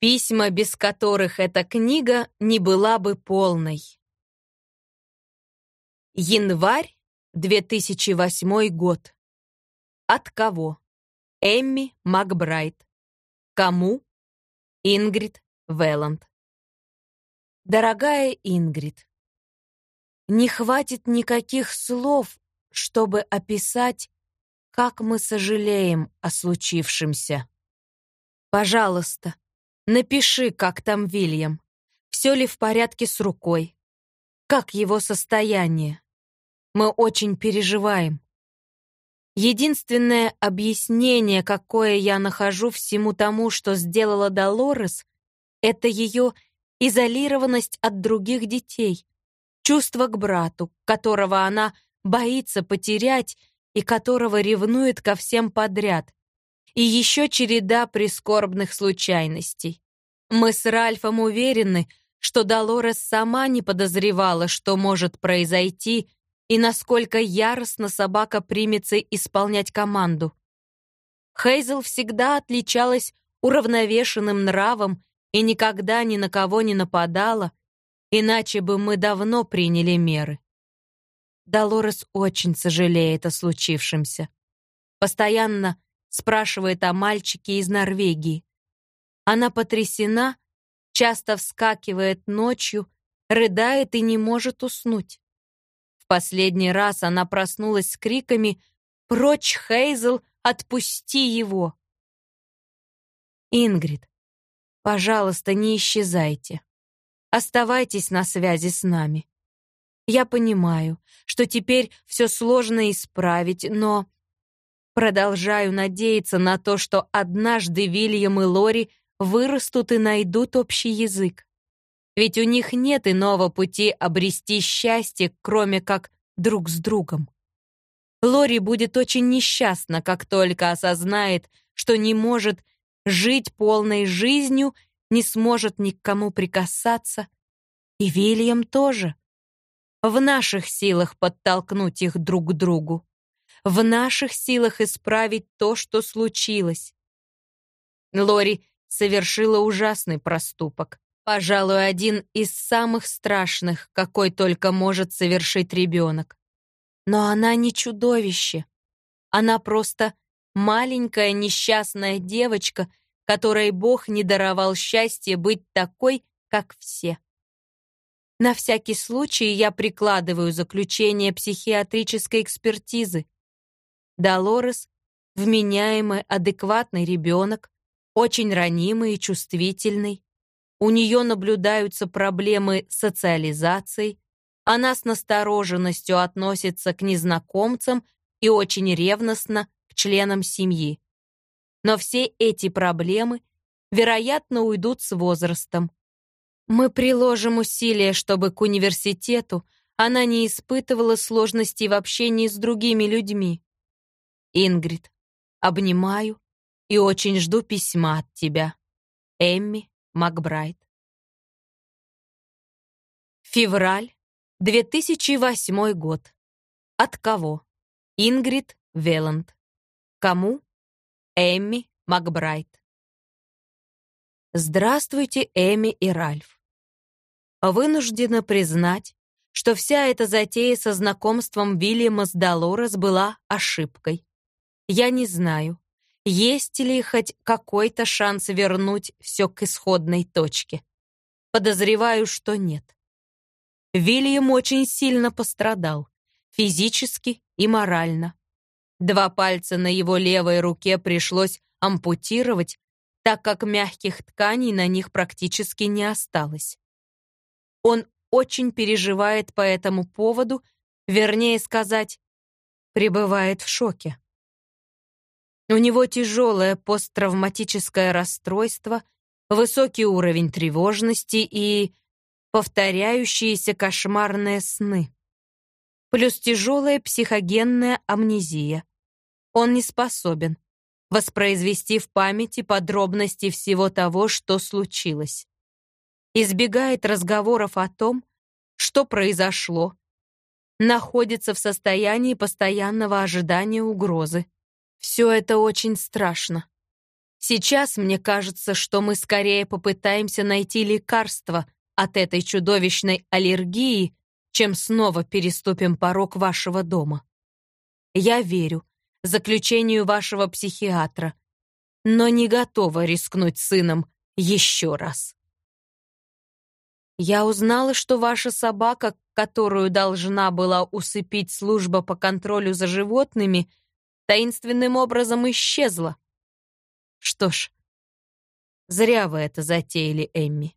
Письма, без которых эта книга не была бы полной. Январь 2008 год. От кого? Эмми Макбрайт. Кому? Ингрид Велланд. Дорогая Ингрид, не хватит никаких слов, чтобы описать, как мы сожалеем о случившемся. Пожалуйста, напиши, как там Вильям. Все ли в порядке с рукой? Как его состояние? Мы очень переживаем. Единственное объяснение, какое я нахожу всему тому, что сделала Долорес, это ее изолированность от других детей, чувство к брату, которого она боится потерять и которого ревнует ко всем подряд, и еще череда прискорбных случайностей. Мы с Ральфом уверены, что Долорес сама не подозревала, что может произойти, и насколько яростно собака примется исполнять команду. Хейзел всегда отличалась уравновешенным нравом и никогда ни на кого не нападала, иначе бы мы давно приняли меры. Долорес очень сожалеет о случившемся. Постоянно спрашивает о мальчике из Норвегии. Она потрясена, часто вскакивает ночью, рыдает и не может уснуть. В последний раз она проснулась с криками «Прочь, Хейзел, отпусти его!» «Ингрид, пожалуйста, не исчезайте. Оставайтесь на связи с нами. Я понимаю, что теперь все сложно исправить, но продолжаю надеяться на то, что однажды Вильям и Лори вырастут и найдут общий язык. Ведь у них нет иного пути обрести счастье, кроме как друг с другом. Лори будет очень несчастна, как только осознает, что не может жить полной жизнью, не сможет ни к кому прикасаться. И Вильям тоже. В наших силах подтолкнуть их друг к другу. В наших силах исправить то, что случилось. Лори совершила ужасный проступок. Пожалуй, один из самых страшных, какой только может совершить ребенок. Но она не чудовище. Она просто маленькая несчастная девочка, которой Бог не даровал счастья быть такой, как все. На всякий случай я прикладываю заключение психиатрической экспертизы. Долорес — вменяемый, адекватный ребенок, очень ранимый и чувствительный. У нее наблюдаются проблемы социализации, она с настороженностью относится к незнакомцам и очень ревностно к членам семьи. Но все эти проблемы, вероятно, уйдут с возрастом. Мы приложим усилия, чтобы к университету она не испытывала сложностей в общении с другими людьми. Ингрид, обнимаю и очень жду письма от тебя. Эмми Макбрайт. Февраль, 2008 год. От кого? Ингрид Веланд. Кому? Эмми Макбрайт. Здравствуйте, Эми и Ральф вынуждена признать, что вся эта затея со знакомством Вильяма с Долорес была ошибкой. Я не знаю, есть ли хоть какой-то шанс вернуть все к исходной точке. Подозреваю, что нет. Вильям очень сильно пострадал, физически и морально. Два пальца на его левой руке пришлось ампутировать, так как мягких тканей на них практически не осталось. Он очень переживает по этому поводу, вернее сказать, пребывает в шоке. У него тяжелое посттравматическое расстройство, высокий уровень тревожности и повторяющиеся кошмарные сны. Плюс тяжелая психогенная амнезия. Он не способен воспроизвести в памяти подробности всего того, что случилось избегает разговоров о том, что произошло, находится в состоянии постоянного ожидания угрозы. Все это очень страшно. Сейчас мне кажется, что мы скорее попытаемся найти лекарство от этой чудовищной аллергии, чем снова переступим порог вашего дома. Я верю заключению вашего психиатра, но не готова рискнуть сыном еще раз. Я узнала, что ваша собака, которую должна была усыпить служба по контролю за животными, таинственным образом исчезла. Что ж, зря вы это затеяли, Эмми.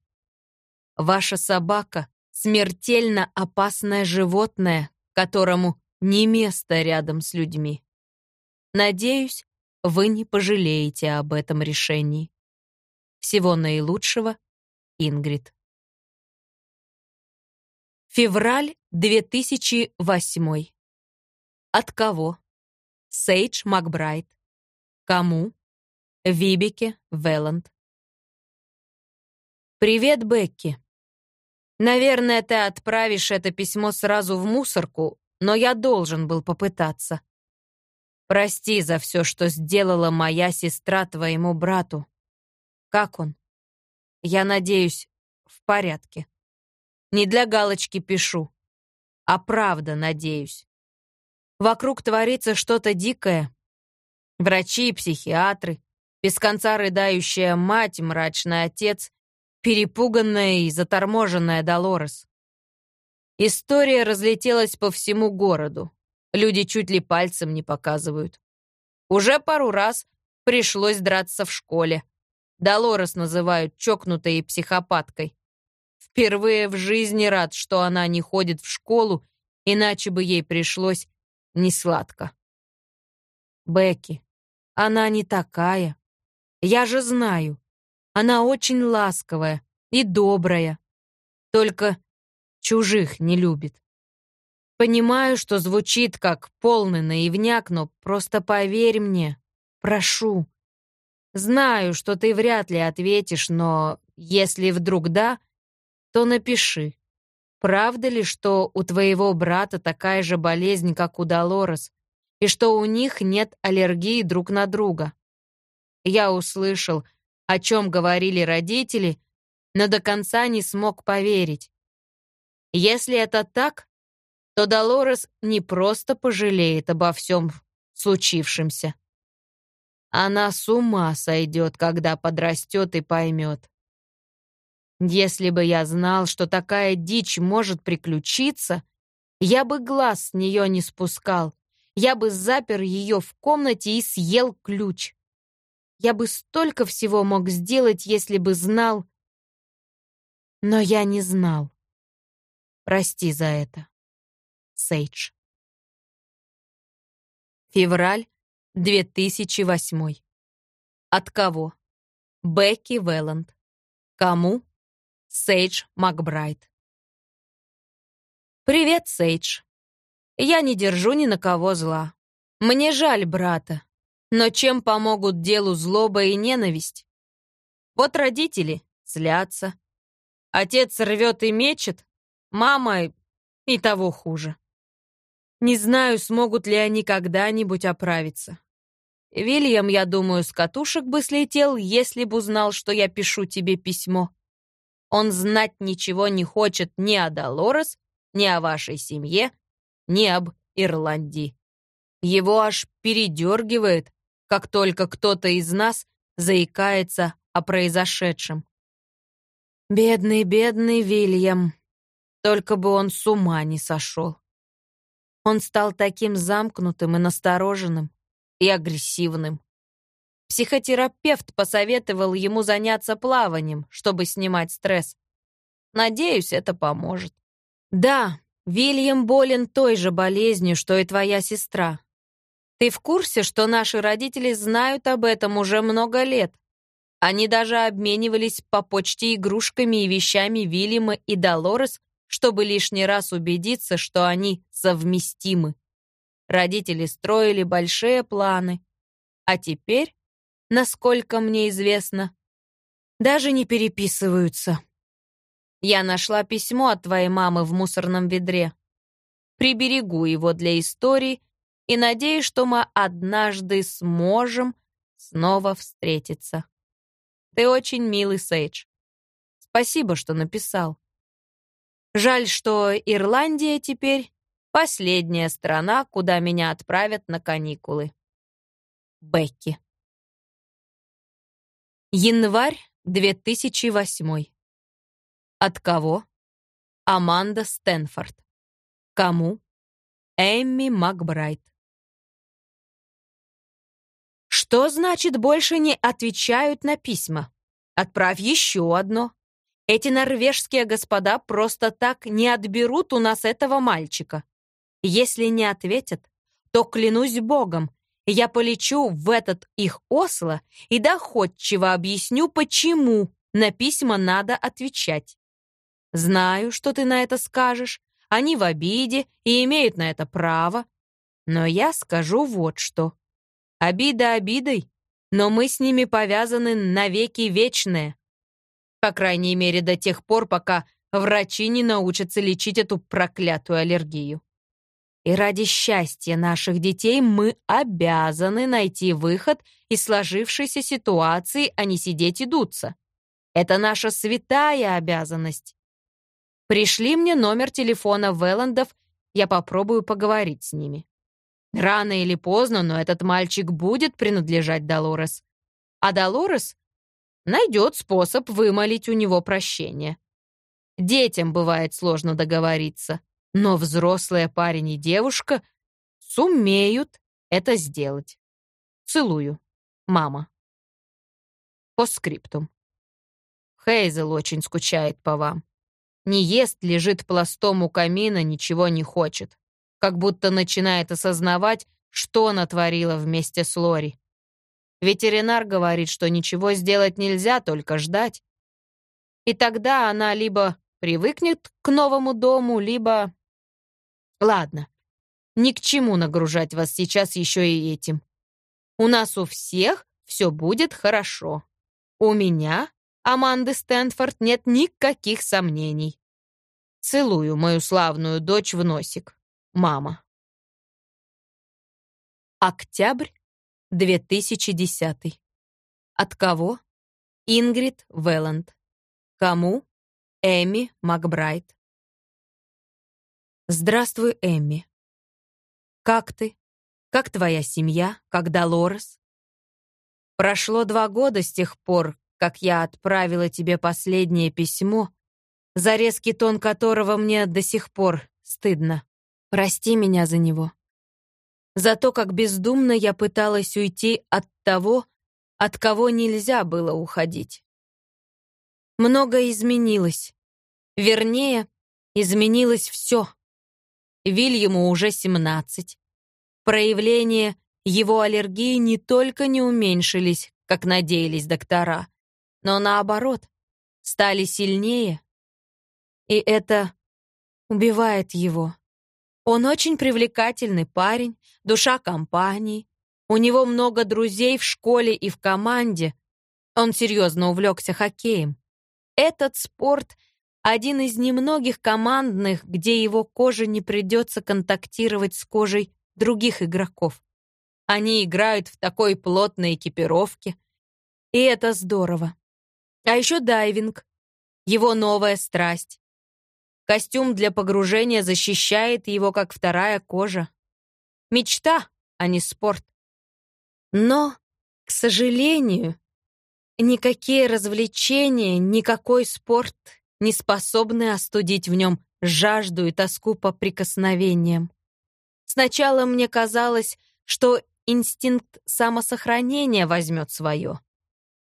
Ваша собака — смертельно опасное животное, которому не место рядом с людьми. Надеюсь, вы не пожалеете об этом решении. Всего наилучшего, Ингрид. Февраль 2008. От кого? Сейдж Макбрайт. Кому? Вибике Велланд. Привет, Бекки. Наверное, ты отправишь это письмо сразу в мусорку, но я должен был попытаться. Прости за все, что сделала моя сестра твоему брату. Как он? Я надеюсь, в порядке. Не для галочки пишу, а правда надеюсь. Вокруг творится что-то дикое. Врачи, психиатры, без конца рыдающая мать, мрачный отец, перепуганная и заторможенная Долорес. История разлетелась по всему городу. Люди чуть ли пальцем не показывают. Уже пару раз пришлось драться в школе. Долорес называют чокнутой и психопаткой. Впервые в жизни рад, что она не ходит в школу, иначе бы ей пришлось несладко. Бекки, она не такая. Я же знаю. Она очень ласковая и добрая. Только чужих не любит. Понимаю, что звучит как полный наивняк, но просто поверь мне. Прошу. Знаю, что ты вряд ли ответишь, но если вдруг да, то напиши. Правда ли, что у твоего брата такая же болезнь, как у Долорес, и что у них нет аллергии друг на друга? Я услышал, о чем говорили родители, но до конца не смог поверить. Если это так, то Долорес не просто пожалеет обо всем случившемся. Она с ума сойдет, когда подрастет и поймет. Если бы я знал, что такая дичь может приключиться, я бы глаз с нее не спускал. Я бы запер ее в комнате и съел ключ. Я бы столько всего мог сделать, если бы знал. Но я не знал. Прости за это. Сейдж. Февраль 2008. От кого? Бекки Велланд. Кому? Сейдж Макбрайт. Привет, Сейдж. Я не держу ни на кого зла. Мне жаль брата. Но чем помогут делу злоба и ненависть? Вот родители злятся. Отец рвет и мечет, мама и того хуже. Не знаю, смогут ли они когда-нибудь оправиться. Вильям, я думаю, с катушек бы слетел, если бы узнал, что я пишу тебе письмо. Он знать ничего не хочет ни о Долорес, ни о вашей семье, ни об Ирландии. Его аж передергивает, как только кто-то из нас заикается о произошедшем. Бедный, бедный Вильям. Только бы он с ума не сошел. Он стал таким замкнутым и настороженным, и агрессивным. Психотерапевт посоветовал ему заняться плаванием, чтобы снимать стресс. Надеюсь, это поможет. Да, Вильям болен той же болезнью, что и твоя сестра. Ты в курсе, что наши родители знают об этом уже много лет? Они даже обменивались по почте игрушками и вещами Вильяма и Долорес чтобы лишний раз убедиться, что они совместимы. Родители строили большие планы. А теперь, насколько мне известно, даже не переписываются. Я нашла письмо от твоей мамы в мусорном ведре. Приберегу его для истории и надеюсь, что мы однажды сможем снова встретиться. Ты очень милый, Сейдж. Спасибо, что написал. Жаль, что Ирландия теперь последняя страна, куда меня отправят на каникулы. Бекки. Январь 2008. От кого? Аманда Стэнфорд. Кому? Эмми Макбрайт. Что значит больше не отвечают на письма? Отправь еще одно. Эти норвежские господа просто так не отберут у нас этого мальчика. Если не ответят, то, клянусь богом, я полечу в этот их Осло и доходчиво объясню, почему на письма надо отвечать. Знаю, что ты на это скажешь, они в обиде и имеют на это право. Но я скажу вот что. Обида обидой, но мы с ними повязаны навеки вечные. По крайней мере, до тех пор, пока врачи не научатся лечить эту проклятую аллергию. И ради счастья наших детей мы обязаны найти выход из сложившейся ситуации, а не сидеть и дуться. Это наша святая обязанность. Пришли мне номер телефона Велландов, я попробую поговорить с ними. Рано или поздно, но этот мальчик будет принадлежать Долорес. А Долорес найдет способ вымолить у него прощение. Детям бывает сложно договориться, но взрослые парень и девушка сумеют это сделать. Целую. Мама. По скриптум. Хейзел очень скучает по вам. Не ест, лежит пластом у камина, ничего не хочет. Как будто начинает осознавать, что натворила вместе с Лори. Ветеринар говорит, что ничего сделать нельзя, только ждать. И тогда она либо привыкнет к новому дому, либо... Ладно, ни к чему нагружать вас сейчас еще и этим. У нас у всех все будет хорошо. У меня, Аманды Стэнфорд, нет никаких сомнений. Целую мою славную дочь в носик. Мама. Октябрь 2010. От кого? Ингрид Велланд. Кому? Эми Макбрайт. Здравствуй, Эми. Как ты? Как твоя семья? Как Долорес? Прошло два года с тех пор, как я отправила тебе последнее письмо, за резкий тон которого мне до сих пор стыдно. Прости меня за него за то, как бездумно я пыталась уйти от того, от кого нельзя было уходить. Многое изменилось. Вернее, изменилось все. Вильяму уже 17. Проявления его аллергии не только не уменьшились, как надеялись доктора, но наоборот, стали сильнее. И это убивает его. Он очень привлекательный парень, душа компании. У него много друзей в школе и в команде. Он серьезно увлекся хоккеем. Этот спорт — один из немногих командных, где его коже не придется контактировать с кожей других игроков. Они играют в такой плотной экипировке. И это здорово. А еще дайвинг. Его новая страсть. Костюм для погружения защищает его, как вторая кожа. Мечта, а не спорт. Но, к сожалению, никакие развлечения, никакой спорт не способны остудить в нем жажду и тоску по прикосновениям. Сначала мне казалось, что инстинкт самосохранения возьмет свое.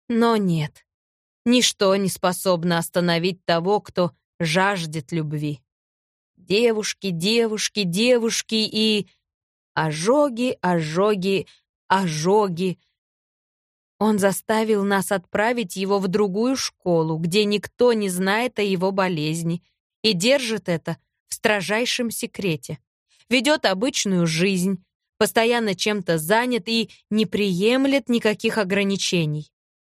Но нет. Ничто не способно остановить того, кто жаждет любви. Девушки, девушки, девушки и... Ожоги, ожоги, ожоги. Он заставил нас отправить его в другую школу, где никто не знает о его болезни, и держит это в строжайшем секрете. Ведет обычную жизнь, постоянно чем-то занят и не приемлет никаких ограничений.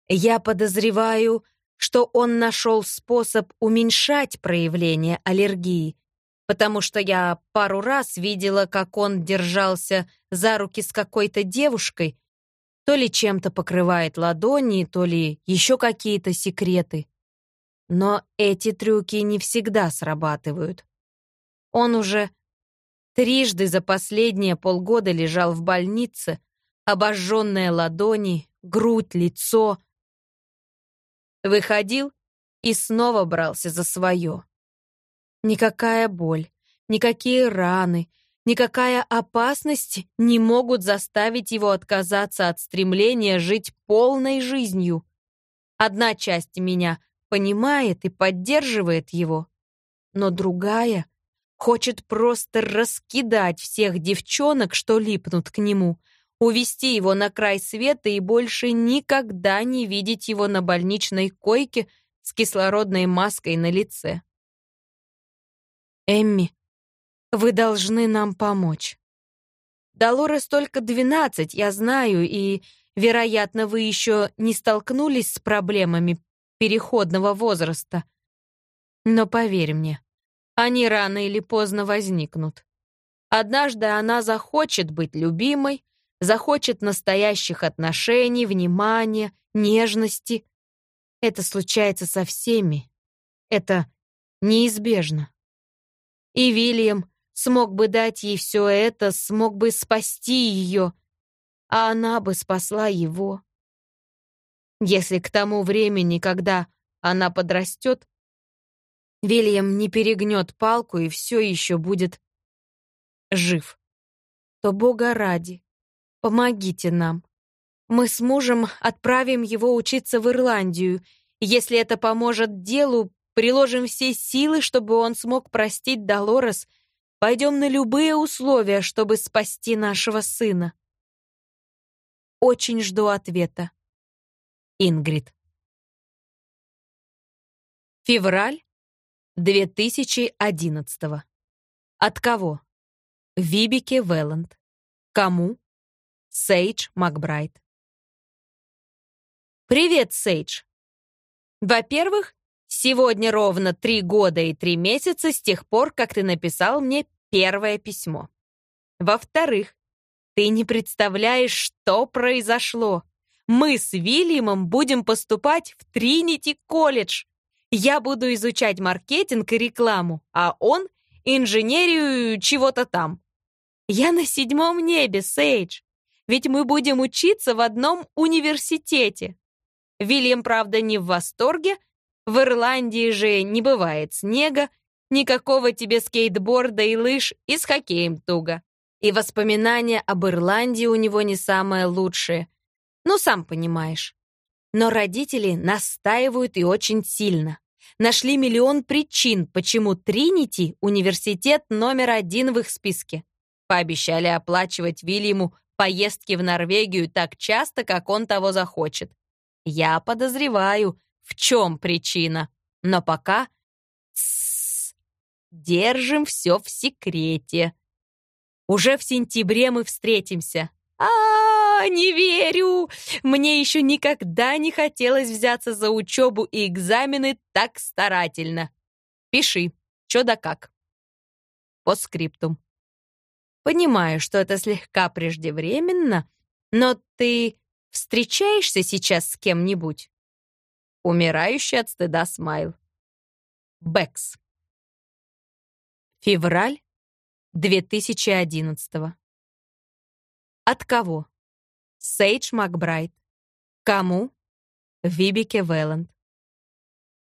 Я подозреваю, что он нашел способ уменьшать проявление аллергии, потому что я пару раз видела, как он держался за руки с какой-то девушкой, То ли чем-то покрывает ладони, то ли еще какие-то секреты. Но эти трюки не всегда срабатывают. Он уже трижды за последние полгода лежал в больнице, обожженные ладони, грудь, лицо. Выходил и снова брался за свое. Никакая боль, никакие раны, никакая опасность не могут заставить его отказаться от стремления жить полной жизнью. Одна часть меня понимает и поддерживает его, но другая хочет просто раскидать всех девчонок, что липнут к нему, увести его на край света и больше никогда не видеть его на больничной койке с кислородной маской на лице. Эмми, вы должны нам помочь. Долорес только двенадцать, я знаю, и, вероятно, вы еще не столкнулись с проблемами переходного возраста. Но поверь мне, они рано или поздно возникнут. Однажды она захочет быть любимой, захочет настоящих отношений, внимания, нежности. Это случается со всеми. Это неизбежно. И Вильям смог бы дать ей все это, смог бы спасти ее, а она бы спасла его. Если к тому времени, когда она подрастет, Вильям не перегнет палку и все еще будет жив, то Бога ради, помогите нам. Мы с мужем отправим его учиться в Ирландию. Если это поможет делу, Приложим все силы, чтобы он смог простить Долорес. Пойдем на любые условия, чтобы спасти нашего сына. Очень жду ответа. Ингрид. Февраль 2011 От кого? Вибике Велланд. Кому? Сейдж Макбрайт. Привет, Сейдж. Во-первых, Сегодня ровно три года и три месяца с тех пор, как ты написал мне первое письмо. Во-вторых, ты не представляешь, что произошло. Мы с Вильямом будем поступать в Тринити колледж. Я буду изучать маркетинг и рекламу, а он — инженерию чего-то там. Я на седьмом небе, Сейдж. Ведь мы будем учиться в одном университете. Вильям, правда, не в восторге, в Ирландии же не бывает снега, никакого тебе скейтборда и лыж, и с хоккеем туго. И воспоминания об Ирландии у него не самые лучшие. Ну, сам понимаешь. Но родители настаивают и очень сильно. Нашли миллион причин, почему Тринити — университет номер один в их списке. Пообещали оплачивать Вильяму поездки в Норвегию так часто, как он того захочет. Я подозреваю, в чем причина. Но пока... Держим все в секрете. Уже в сентябре мы встретимся. А, -а, а, не верю! Мне еще никогда не хотелось взяться за учебу и экзамены так старательно. Пиши, что да как. По скриптум. Понимаю, что это слегка преждевременно, но ты встречаешься сейчас с кем-нибудь? Умирающий от стыда смайл. Бэкс. Февраль 2011 От кого? Сейдж Макбрайт. Кому? Вибике Велланд.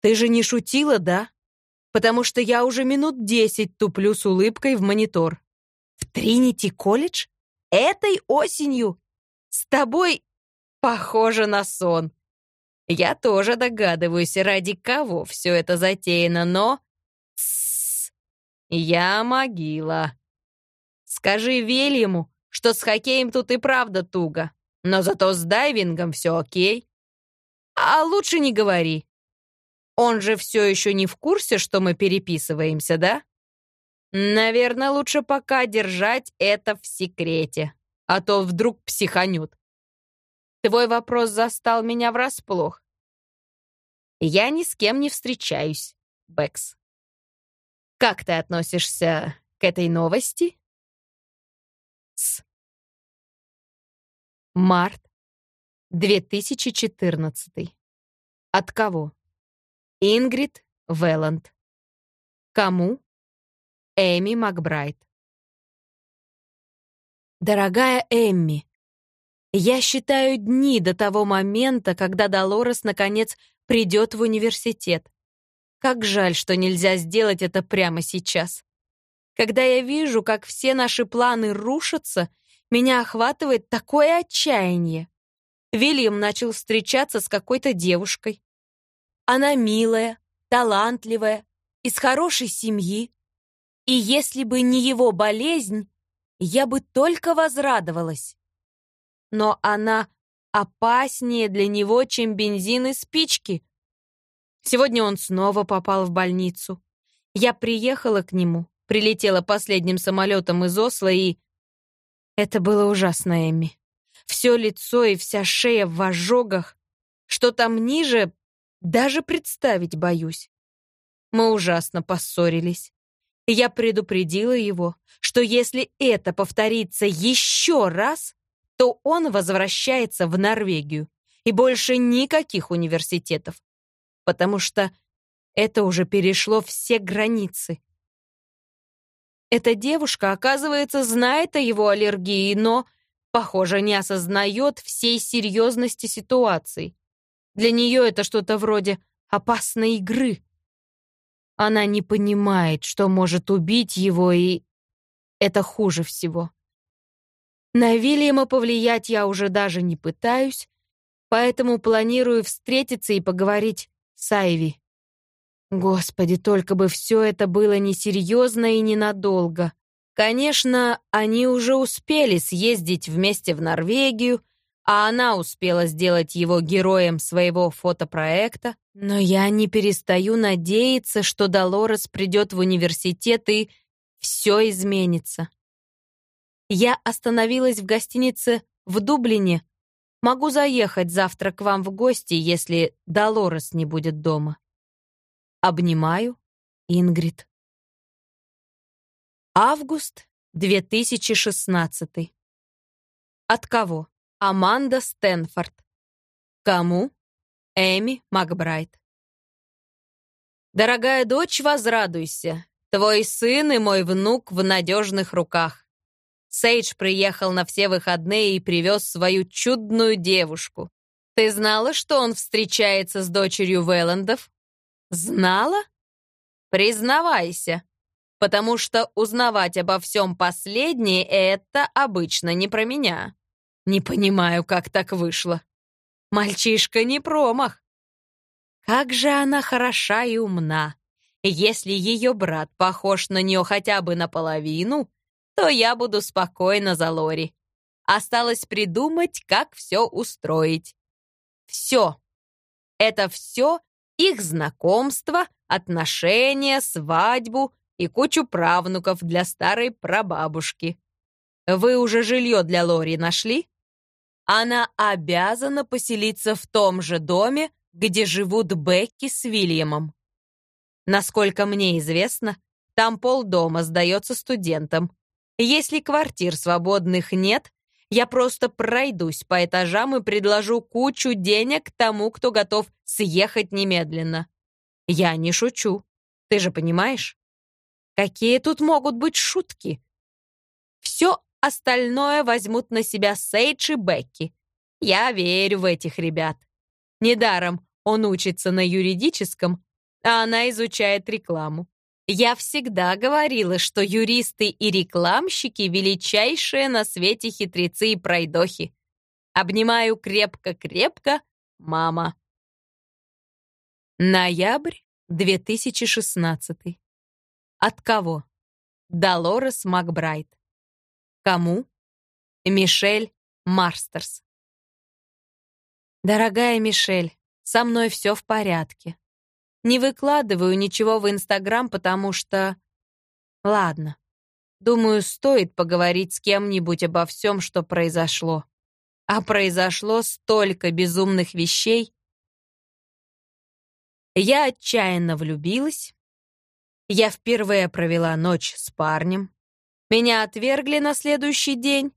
Ты же не шутила, да? Потому что я уже минут десять туплю с улыбкой в монитор. В Тринити колледж? Этой осенью? С тобой похоже на сон. Я тоже догадываюсь, ради кого все это затеяно, но... Я могила. Скажи Вильяму, что с хоккеем тут и правда туго, но зато с дайвингом все окей. А лучше не говори. Он же все еще не в курсе, что мы переписываемся, да? Наверное, лучше пока держать это в секрете, а то вдруг психанет. Твой вопрос застал меня врасплох. Я ни с кем не встречаюсь, Бэкс. Как ты относишься к этой новости? С. Март 2014. От кого? Ингрид Велланд. Кому? Эми Макбрайт. Дорогая Эмми, я считаю дни до того момента, когда Долорес наконец придет в университет. Как жаль, что нельзя сделать это прямо сейчас. Когда я вижу, как все наши планы рушатся, меня охватывает такое отчаяние. Вильям начал встречаться с какой-то девушкой. Она милая, талантливая, из хорошей семьи. И если бы не его болезнь, я бы только возрадовалась. Но она опаснее для него, чем бензин и спички. Сегодня он снова попал в больницу. Я приехала к нему, прилетела последним самолетом из Осло и... Это было ужасно, Эми. Все лицо и вся шея в ожогах. Что там ниже, даже представить боюсь. Мы ужасно поссорились. Я предупредила его, что если это повторится еще раз, то он возвращается в Норвегию и больше никаких университетов потому что это уже перешло все границы. Эта девушка, оказывается, знает о его аллергии, но, похоже, не осознает всей серьезности ситуации. Для нее это что-то вроде опасной игры. Она не понимает, что может убить его, и это хуже всего. На Вильяма повлиять я уже даже не пытаюсь, поэтому планирую встретиться и поговорить Сайви. Господи, только бы все это было несерьезно и ненадолго. Конечно, они уже успели съездить вместе в Норвегию, а она успела сделать его героем своего фотопроекта, но я не перестаю надеяться, что Долорес придет в университет и все изменится. Я остановилась в гостинице в Дублине Могу заехать завтра к вам в гости, если Долорес не будет дома. Обнимаю, Ингрид. Август 2016. От кого? Аманда Стэнфорд. Кому? Эми Макбрайт. Дорогая дочь, возрадуйся. Твой сын и мой внук в надежных руках. Сейдж приехал на все выходные и привез свою чудную девушку. Ты знала, что он встречается с дочерью Вэллендов? Знала? Признавайся, потому что узнавать обо всем последнее — это обычно не про меня. Не понимаю, как так вышло. Мальчишка не промах. Как же она хороша и умна. Если ее брат похож на нее хотя бы наполовину, то я буду спокойна за Лори. Осталось придумать, как все устроить. Все. Это все их знакомство, отношения, свадьбу и кучу правнуков для старой прабабушки. Вы уже жилье для Лори нашли? Она обязана поселиться в том же доме, где живут Бекки с Вильямом. Насколько мне известно, там полдома сдается студентам. Если квартир свободных нет, я просто пройдусь по этажам и предложу кучу денег тому, кто готов съехать немедленно. Я не шучу. Ты же понимаешь? Какие тут могут быть шутки? Все остальное возьмут на себя Сейдж и Бекки. Я верю в этих ребят. Недаром он учится на юридическом, а она изучает рекламу. Я всегда говорила, что юристы и рекламщики — величайшие на свете хитрецы и пройдохи. Обнимаю крепко-крепко, мама. Ноябрь 2016. От кого? Долорес Макбрайт. Кому? Мишель Марстерс. Дорогая Мишель, со мной все в порядке. Не выкладываю ничего в Инстаграм, потому что... Ладно. Думаю, стоит поговорить с кем-нибудь обо всем, что произошло. А произошло столько безумных вещей. Я отчаянно влюбилась. Я впервые провела ночь с парнем. Меня отвергли на следующий день.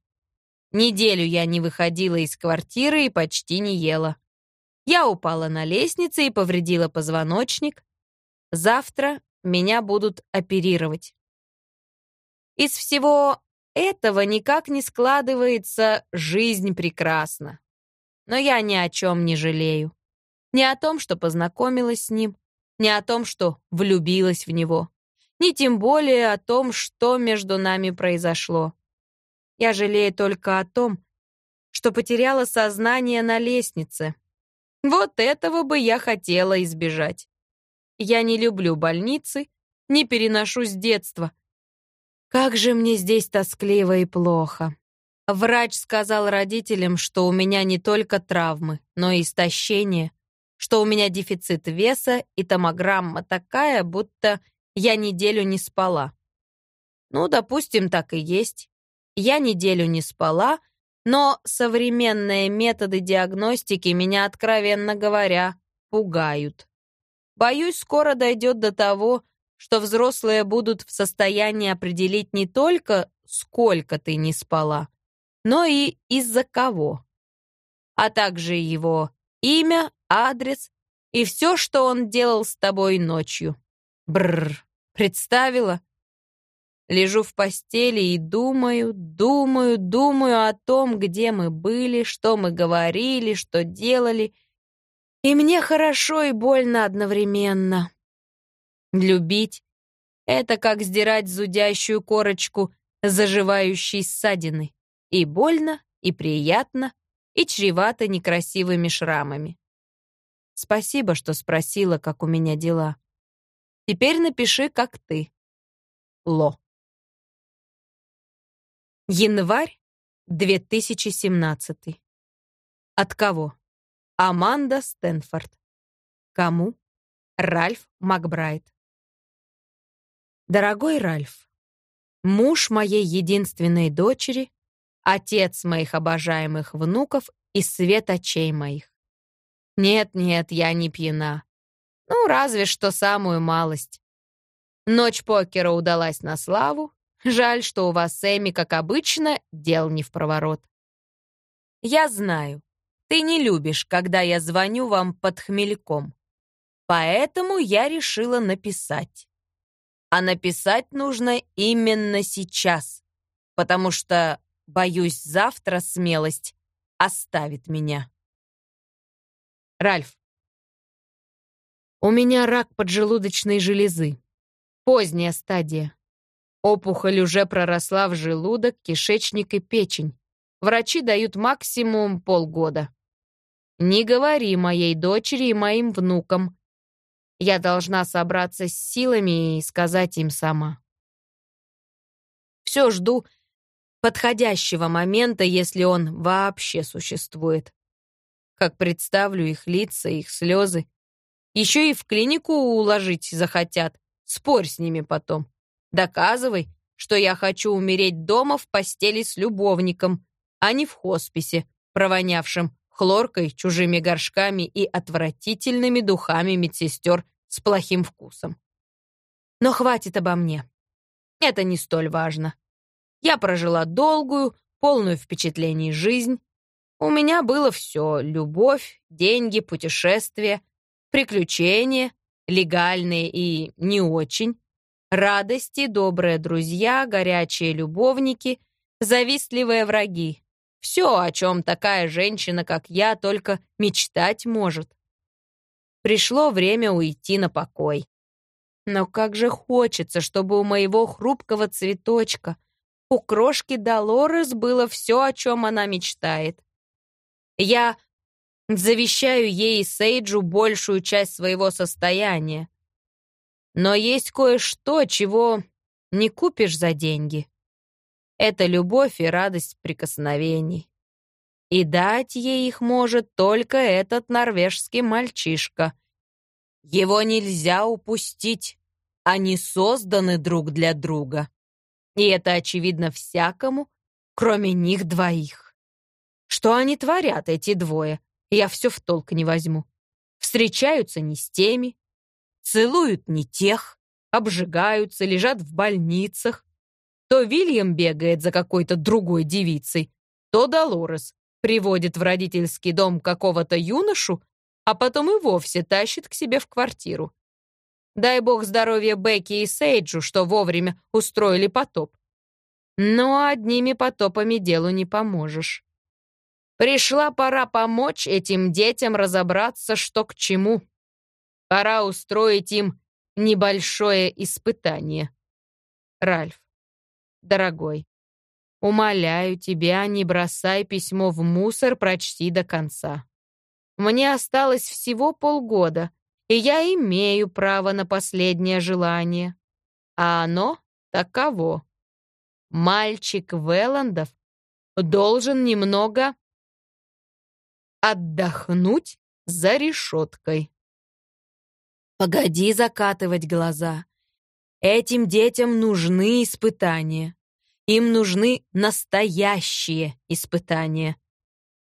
Неделю я не выходила из квартиры и почти не ела. Я упала на лестнице и повредила позвоночник. Завтра меня будут оперировать. Из всего этого никак не складывается «жизнь прекрасна». Но я ни о чем не жалею. Ни о том, что познакомилась с ним, ни о том, что влюбилась в него, ни тем более о том, что между нами произошло. Я жалею только о том, что потеряла сознание на лестнице. Вот этого бы я хотела избежать. Я не люблю больницы, не переношу с детства. Как же мне здесь тоскливо и плохо. Врач сказал родителям, что у меня не только травмы, но и истощение, что у меня дефицит веса и томограмма такая, будто я неделю не спала. Ну, допустим, так и есть. Я неделю не спала, но современные методы диагностики меня, откровенно говоря, пугают. Боюсь, скоро дойдет до того, что взрослые будут в состоянии определить не только, сколько ты не спала, но и из-за кого, а также его имя, адрес и все, что он делал с тобой ночью. Бррр, представила? Лежу в постели и думаю, думаю, думаю о том, где мы были, что мы говорили, что делали. И мне хорошо и больно одновременно. Любить — это как сдирать зудящую корочку заживающей ссадины. И больно, и приятно, и чревато некрасивыми шрамами. Спасибо, что спросила, как у меня дела. Теперь напиши, как ты. Ло. Январь 2017. От кого? Аманда Стэнфорд. Кому? Ральф Макбрайт. Дорогой Ральф, муж моей единственной дочери, отец моих обожаемых внуков и свет очей моих. Нет-нет, я не пьяна. Ну, разве что самую малость. Ночь покера удалась на славу, Жаль, что у вас Эми, как обычно, дел не в проворот. Я знаю, ты не любишь, когда я звоню вам под хмельком. Поэтому я решила написать. А написать нужно именно сейчас, потому что, боюсь, завтра смелость оставит меня. Ральф. У меня рак поджелудочной железы. Поздняя стадия. Опухоль уже проросла в желудок, кишечник и печень. Врачи дают максимум полгода. Не говори моей дочери и моим внукам. Я должна собраться с силами и сказать им сама. Все жду подходящего момента, если он вообще существует. Как представлю их лица, их слезы. Еще и в клинику уложить захотят. Спорь с ними потом. Доказывай, что я хочу умереть дома в постели с любовником, а не в хосписе, провонявшем хлоркой, чужими горшками и отвратительными духами медсестер с плохим вкусом. Но хватит обо мне. Это не столь важно. Я прожила долгую, полную впечатлений жизнь. У меня было все — любовь, деньги, путешествия, приключения, легальные и не очень, Радости, добрые друзья, горячие любовники, завистливые враги. Все, о чем такая женщина, как я, только мечтать может. Пришло время уйти на покой. Но как же хочется, чтобы у моего хрупкого цветочка, у крошки Долорес было все, о чем она мечтает. Я завещаю ей и Сейджу большую часть своего состояния, но есть кое-что, чего не купишь за деньги. Это любовь и радость прикосновений. И дать ей их может только этот норвежский мальчишка. Его нельзя упустить. Они созданы друг для друга. И это очевидно всякому, кроме них двоих. Что они творят, эти двое, я все в толк не возьму. Встречаются не с теми, целуют не тех, обжигаются, лежат в больницах. То Вильям бегает за какой-то другой девицей, то Долорес приводит в родительский дом какого-то юношу, а потом и вовсе тащит к себе в квартиру. Дай бог здоровья Бекки и Сейджу, что вовремя устроили потоп. Но одними потопами делу не поможешь. Пришла пора помочь этим детям разобраться, что к чему. Пора устроить им небольшое испытание. Ральф, дорогой, умоляю тебя, не бросай письмо в мусор, прочти до конца. Мне осталось всего полгода, и я имею право на последнее желание. А оно таково. Мальчик Велландов должен немного отдохнуть за решеткой. Погоди закатывать глаза. Этим детям нужны испытания. Им нужны настоящие испытания.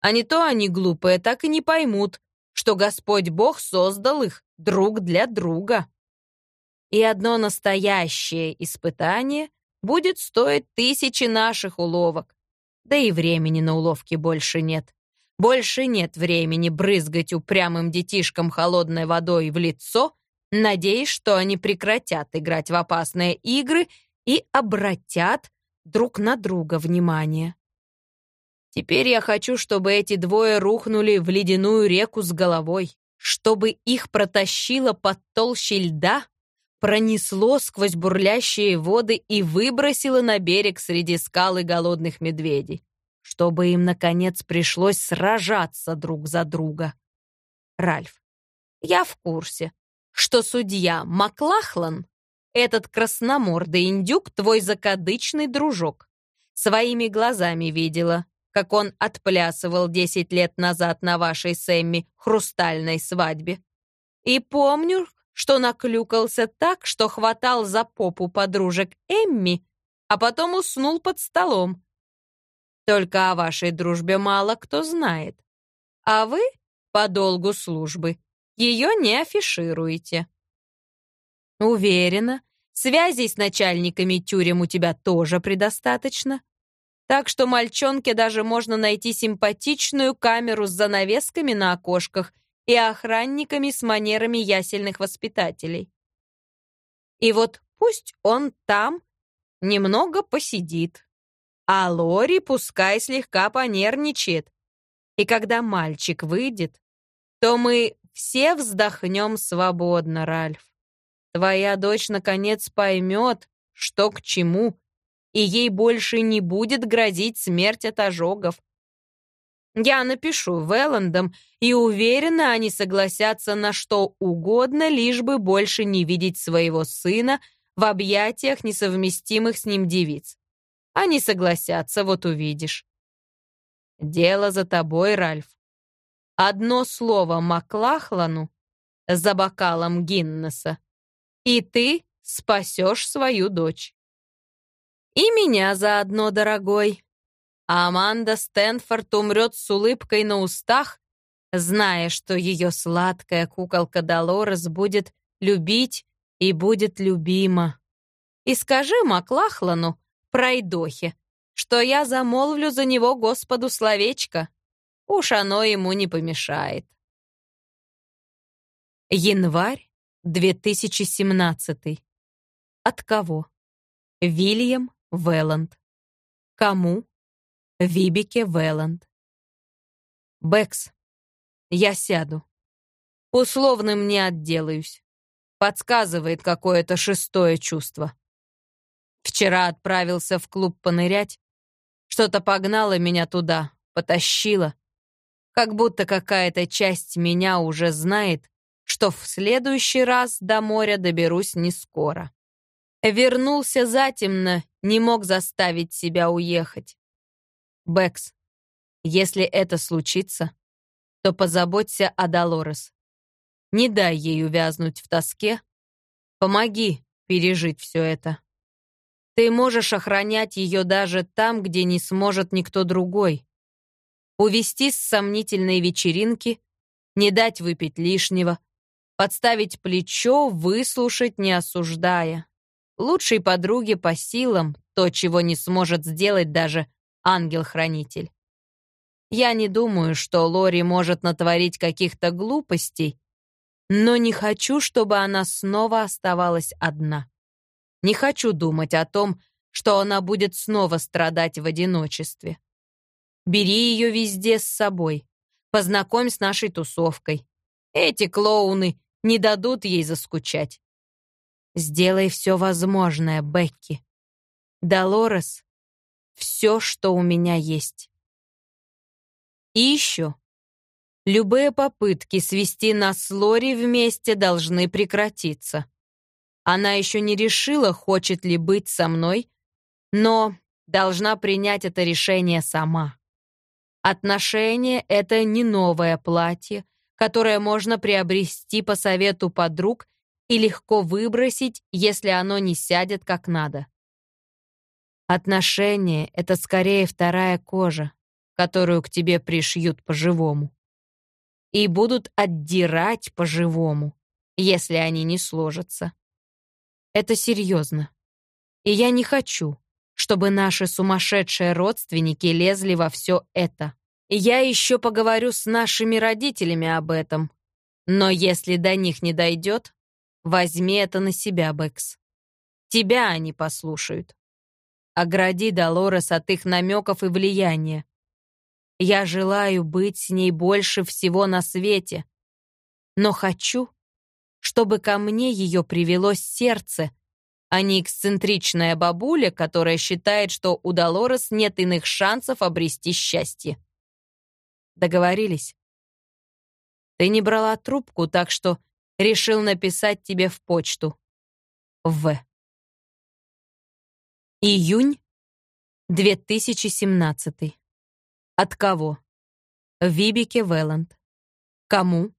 А не то они глупые так и не поймут, что Господь Бог создал их друг для друга. И одно настоящее испытание будет стоить тысячи наших уловок. Да и времени на уловки больше нет. Больше нет времени брызгать упрямым детишкам холодной водой в лицо, надеясь, что они прекратят играть в опасные игры и обратят друг на друга внимание. Теперь я хочу, чтобы эти двое рухнули в ледяную реку с головой, чтобы их протащило под толщей льда, пронесло сквозь бурлящие воды и выбросило на берег среди скал и голодных медведей, чтобы им, наконец, пришлось сражаться друг за друга. Ральф, я в курсе, что судья Маклахлан, этот красномордый индюк, твой закадычный дружок, своими глазами видела, как он отплясывал 10 лет назад на вашей Сэмми хрустальной свадьбе. И помню, что наклюкался так, что хватал за попу подружек Эмми, а потом уснул под столом. Только о вашей дружбе мало кто знает. А вы, по долгу службы, ее не афишируете. Уверена, связей с начальниками тюрем у тебя тоже предостаточно. Так что мальчонке даже можно найти симпатичную камеру с занавесками на окошках и охранниками с манерами ясельных воспитателей. И вот пусть он там немного посидит, а Лори пускай слегка понервничает. И когда мальчик выйдет, то мы все вздохнем свободно, Ральф. Твоя дочь наконец поймет, что к чему, и ей больше не будет грозить смерть от ожогов. Я напишу Велландам, и уверена, они согласятся на что угодно, лишь бы больше не видеть своего сына в объятиях несовместимых с ним девиц. Они согласятся, вот увидишь. Дело за тобой, Ральф. Одно слово Маклахлану за бокалом Гиннеса, и ты спасешь свою дочь. И меня заодно, дорогой. А Аманда Стэнфорд умрет с улыбкой на устах, зная, что ее сладкая куколка Долорес будет любить и будет любима. И скажи Маклахлану, пройдохе, что я замолвлю за него Господу словечко. Уж оно ему не помешает. Январь 2017. От кого? Вильям Велланд. Кому? Вибике Велланд. Бэкс. Я сяду. Условным не отделаюсь. Подсказывает какое-то шестое чувство. Вчера отправился в клуб понырять. Что-то погнало меня туда, потащило. Как будто какая-то часть меня уже знает, что в следующий раз до моря доберусь не скоро. Вернулся затемно, не мог заставить себя уехать. Бэкс, если это случится, то позаботься о Долорес. Не дай ей увязнуть в тоске. Помоги пережить все это. Ты можешь охранять ее даже там, где не сможет никто другой. Увести с сомнительной вечеринки, не дать выпить лишнего, подставить плечо, выслушать, не осуждая лучшей подруге по силам то, чего не сможет сделать даже ангел-хранитель. Я не думаю, что Лори может натворить каких-то глупостей, но не хочу, чтобы она снова оставалась одна. Не хочу думать о том, что она будет снова страдать в одиночестве. Бери ее везде с собой. Познакомь с нашей тусовкой. Эти клоуны не дадут ей заскучать. Сделай все возможное, Бекки. Долорес — все, что у меня есть. И еще. Любые попытки свести нас с Лори вместе должны прекратиться. Она еще не решила, хочет ли быть со мной, но должна принять это решение сама. Отношения — это не новое платье, которое можно приобрести по совету подруг и легко выбросить, если оно не сядет как надо. Отношения — это скорее вторая кожа, которую к тебе пришьют по-живому. И будут отдирать по-живому, если они не сложатся. Это серьезно. И я не хочу, чтобы наши сумасшедшие родственники лезли во все это. Я еще поговорю с нашими родителями об этом. Но если до них не дойдет, возьми это на себя, Бэкс. Тебя они послушают. Огради Долорес от их намеков и влияния. Я желаю быть с ней больше всего на свете. Но хочу, чтобы ко мне ее привело сердце, а не эксцентричная бабуля, которая считает, что у Долорес нет иных шансов обрести счастье. Договорились? Ты не брала трубку, так что решил написать тебе в почту. В. Июнь 2017. От кого? Вибике Велланд. Кому?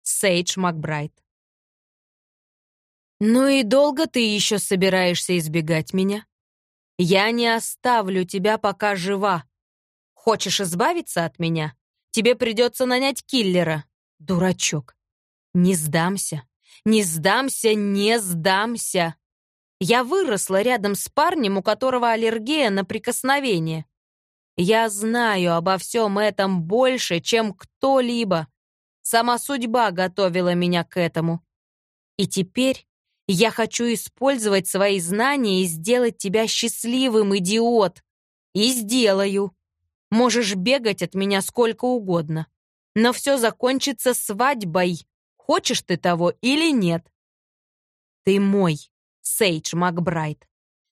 Сейдж Макбрайт. «Ну и долго ты еще собираешься избегать меня? Я не оставлю тебя, пока жива. Хочешь избавиться от меня? Тебе придется нанять киллера. Дурачок. Не сдамся. Не сдамся, не сдамся. Я выросла рядом с парнем, у которого аллергия на прикосновение. Я знаю обо всем этом больше, чем кто-либо. Сама судьба готовила меня к этому. И теперь я хочу использовать свои знания и сделать тебя счастливым, идиот. И сделаю. Можешь бегать от меня сколько угодно. Но все закончится свадьбой. Хочешь ты того или нет? Ты мой, Сейдж Макбрайт.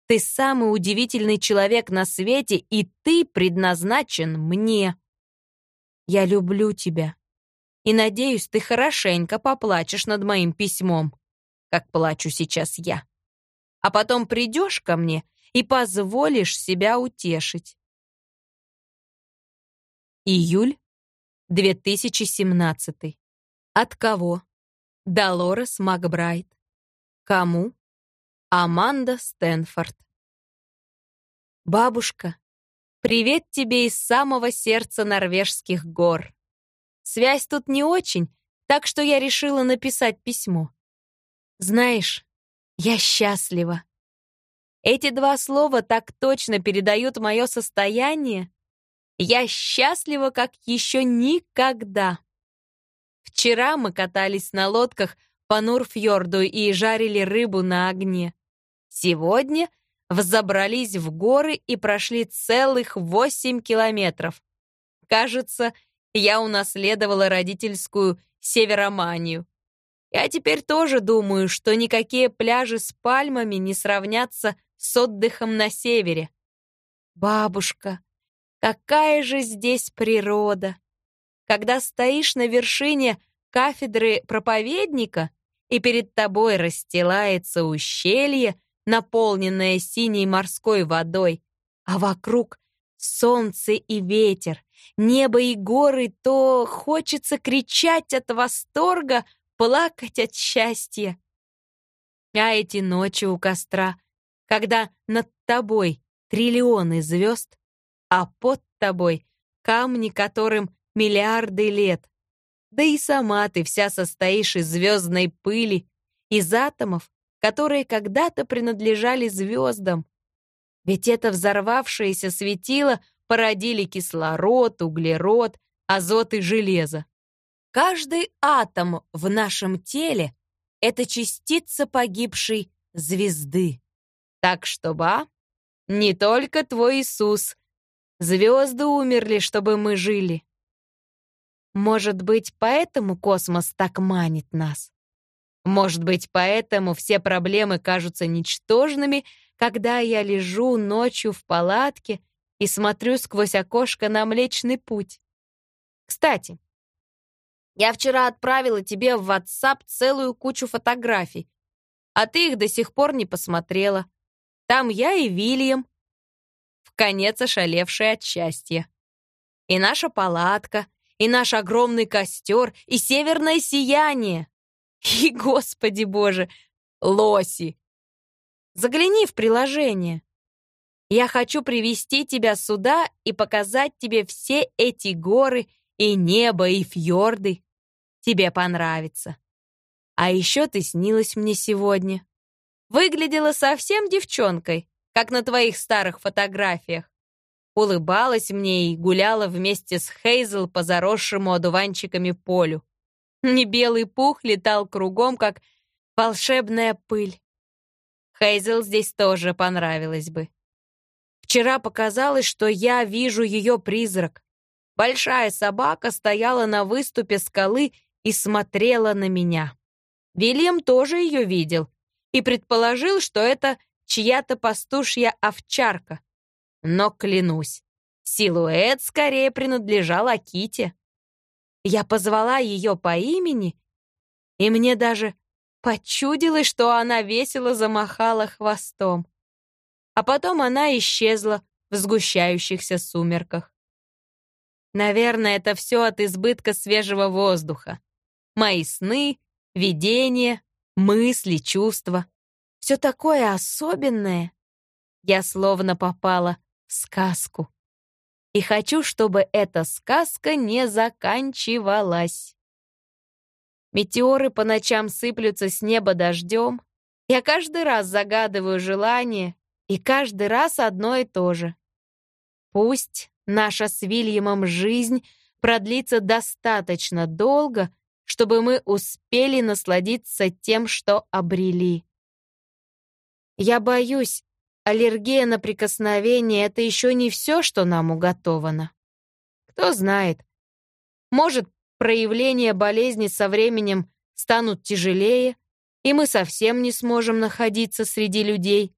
Ты самый удивительный человек на свете, и ты предназначен мне. Я люблю тебя. И надеюсь, ты хорошенько поплачешь над моим письмом как плачу сейчас я. А потом придешь ко мне и позволишь себя утешить. Июль 2017. От кого? Долорес Макбрайт. Кому? Аманда Стэнфорд. Бабушка, привет тебе из самого сердца норвежских гор. Связь тут не очень, так что я решила написать письмо. Знаешь, я счастлива. Эти два слова так точно передают мое состояние. Я счастлива, как еще никогда. Вчера мы катались на лодках по Нурфьорду и жарили рыбу на огне. Сегодня взобрались в горы и прошли целых восемь километров. Кажется, я унаследовала родительскую североманию. Я теперь тоже думаю, что никакие пляжи с пальмами не сравнятся с отдыхом на севере. Бабушка, какая же здесь природа! Когда стоишь на вершине кафедры проповедника, и перед тобой расстилается ущелье, наполненное синей морской водой, а вокруг солнце и ветер, небо и горы, то хочется кричать от восторга, плакать от счастья. А эти ночи у костра, когда над тобой триллионы звезд, а под тобой камни, которым миллиарды лет. Да и сама ты вся состоишь из звездной пыли, из атомов, которые когда-то принадлежали звездам. Ведь это взорвавшееся светило породили кислород, углерод, азот и железо. Каждый атом в нашем теле — это частица погибшей звезды. Так что, ба, не только твой Иисус. Звезды умерли, чтобы мы жили. Может быть, поэтому космос так манит нас? Может быть, поэтому все проблемы кажутся ничтожными, когда я лежу ночью в палатке и смотрю сквозь окошко на Млечный Путь. Кстати, я вчера отправила тебе в WhatsApp целую кучу фотографий, а ты их до сих пор не посмотрела. Там я и Вильям, в конец ошалевшие от счастья. И наша палатка, и наш огромный костер, и северное сияние. И, господи боже, лоси! Загляни в приложение. Я хочу привести тебя сюда и показать тебе все эти горы и небо, и фьорды. Тебе понравится. А еще ты снилась мне сегодня. Выглядела совсем девчонкой, как на твоих старых фотографиях. Улыбалась мне и гуляла вместе с Хейзел по заросшему одуванчиками полю. Не белый пух летал кругом, как волшебная пыль. Хейзел здесь тоже понравилось бы. Вчера показалось, что я вижу ее призрак. Большая собака стояла на выступе скалы и смотрела на меня. Вильям тоже ее видел и предположил, что это чья-то пастушья овчарка. Но клянусь, силуэт скорее принадлежал Аките. Я позвала ее по имени, и мне даже почудилось, что она весело замахала хвостом. А потом она исчезла в сгущающихся сумерках. Наверное, это все от избытка свежего воздуха. Мои сны, видения, мысли, чувства. Все такое особенное. Я словно попала в сказку и хочу, чтобы эта сказка не заканчивалась. Метеоры по ночам сыплются с неба дождем. Я каждый раз загадываю желание, и каждый раз одно и то же. Пусть наша с Вильямом жизнь продлится достаточно долго, чтобы мы успели насладиться тем, что обрели. Я боюсь, Аллергия на прикосновение — это еще не все, что нам уготовано. Кто знает, может, проявления болезни со временем станут тяжелее, и мы совсем не сможем находиться среди людей,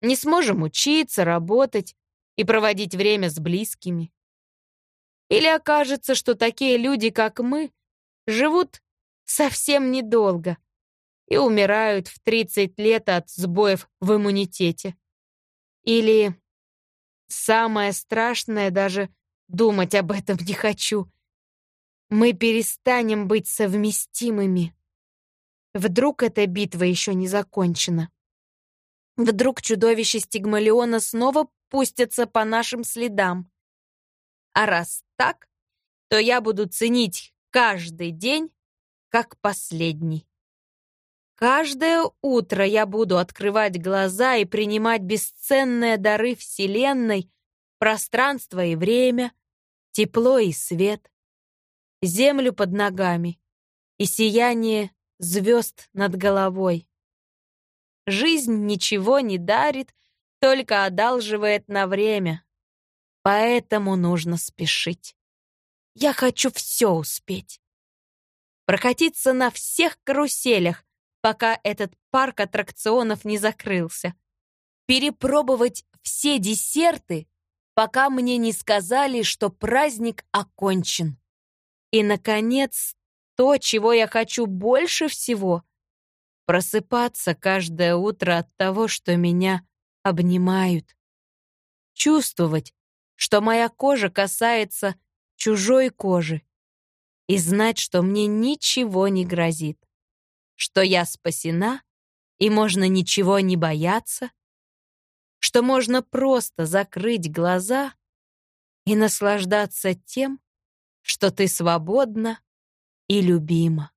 не сможем учиться, работать и проводить время с близкими. Или окажется, что такие люди, как мы, живут совсем недолго и умирают в 30 лет от сбоев в иммунитете. Или самое страшное, даже думать об этом не хочу. Мы перестанем быть совместимыми. Вдруг эта битва еще не закончена. Вдруг чудовище Стигмалиона снова пустятся по нашим следам. А раз так, то я буду ценить каждый день как последний. Каждое утро я буду открывать глаза и принимать бесценные дары Вселенной, пространство и время, тепло и свет, землю под ногами и сияние звезд над головой. Жизнь ничего не дарит, только одалживает на время. Поэтому нужно спешить. Я хочу все успеть. Прокатиться на всех каруселях, пока этот парк аттракционов не закрылся. Перепробовать все десерты, пока мне не сказали, что праздник окончен. И, наконец, то, чего я хочу больше всего — просыпаться каждое утро от того, что меня обнимают. Чувствовать, что моя кожа касается чужой кожи. И знать, что мне ничего не грозит что я спасена, и можно ничего не бояться, что можно просто закрыть глаза и наслаждаться тем, что ты свободна и любима.